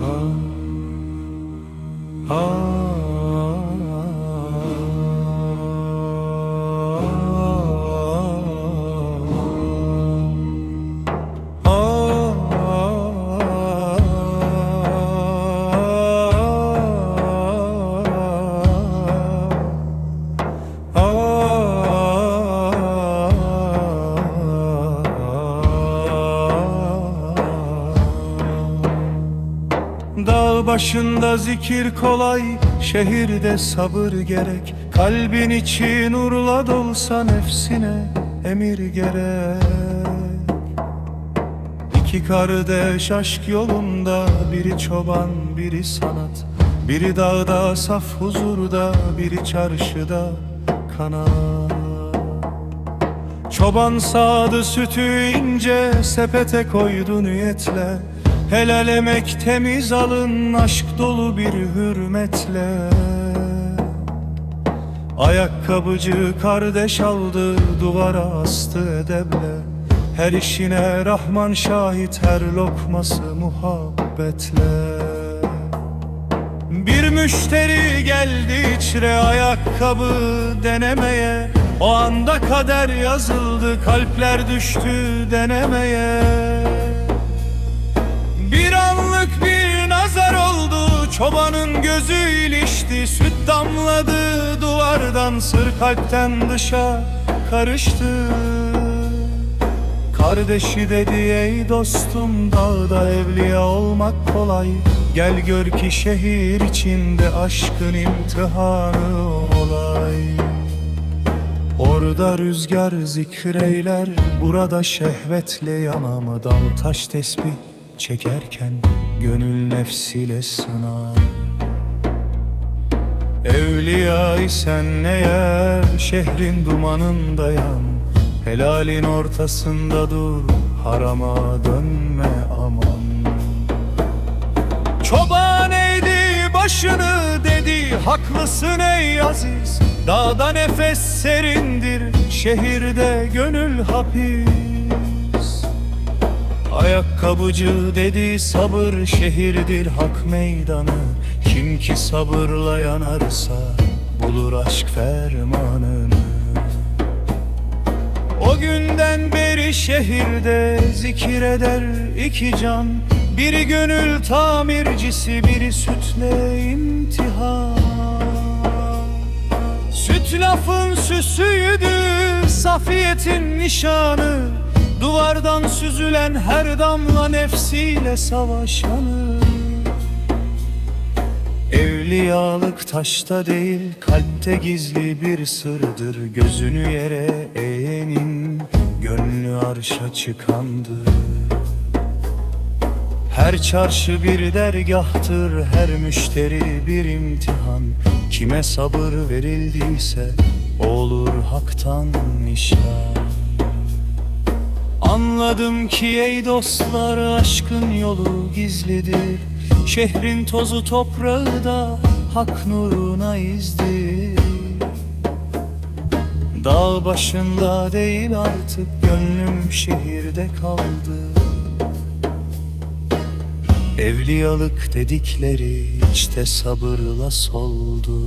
Dağ başında zikir kolay, şehirde sabır gerek. Kalbin içi nurla dolsa nefsine emir gerek. İki kardeş aşk yolunda, biri çoban, biri sanat. Biri dağda saf huzurda, biri çarşıda kanat. Çoban sağdı sütü ince sepete koydu niyetle Helal emek temiz alın aşk dolu bir hürmetle. Ayakkabıcı kardeş aldı duvara astı edeble Her işine Rahman şahit her lokması muhabbetle. Bir müşteri geldi içre ayakkabı denemeye. O anda kader yazıldı kalpler düştü denemeye gözü ilişti Süt damladı duvardan sır kalpten dışa karıştı. Kardeşi dedi ey dostum dağda evliya olmak kolay. Gel gör ki şehir içinde aşkın imtihanı olay. Orada rüzgar zikreyler Burada şehvetle yanamı dal taş tesbih çekerken Gönül nefsiyle sınar Evliya isen eğer şehrin dumanında yan Helalin ortasında dur harama dönme aman. Çoban eğdi başını dedi haklısın ey aziz. Dağda nefes serindir şehirde gönül hapis. Ayakkabıcı dedi sabır şehirdir hak meydanı Kim ki sabırla yanarsa bulur aşk fermanını. O günden beri şehirde zikir eder iki can. Biri gönül tamircisi, biri sütle imtihan. Süt lafın süsüydü, safiyetin nişanı. Duvardan süzülen her damla nefsiyle savaşanı Evliyalık taşta değil kalpte gizli bir sırdır. Gözünü yere eğenin gönlü arşa çıkandır. Her çarşı bir dergahtır her müşteri bir imtihan. Kime sabır verildiyse olur haktan nişan. Anladım ki ey dostlar aşkın yolu gizlidir Şehrin tozu toprağı da hak nuruna izdir Dağ başında değil artık gönlüm şehirde kaldı. Evliyalık dedikleri işte sabırla soldu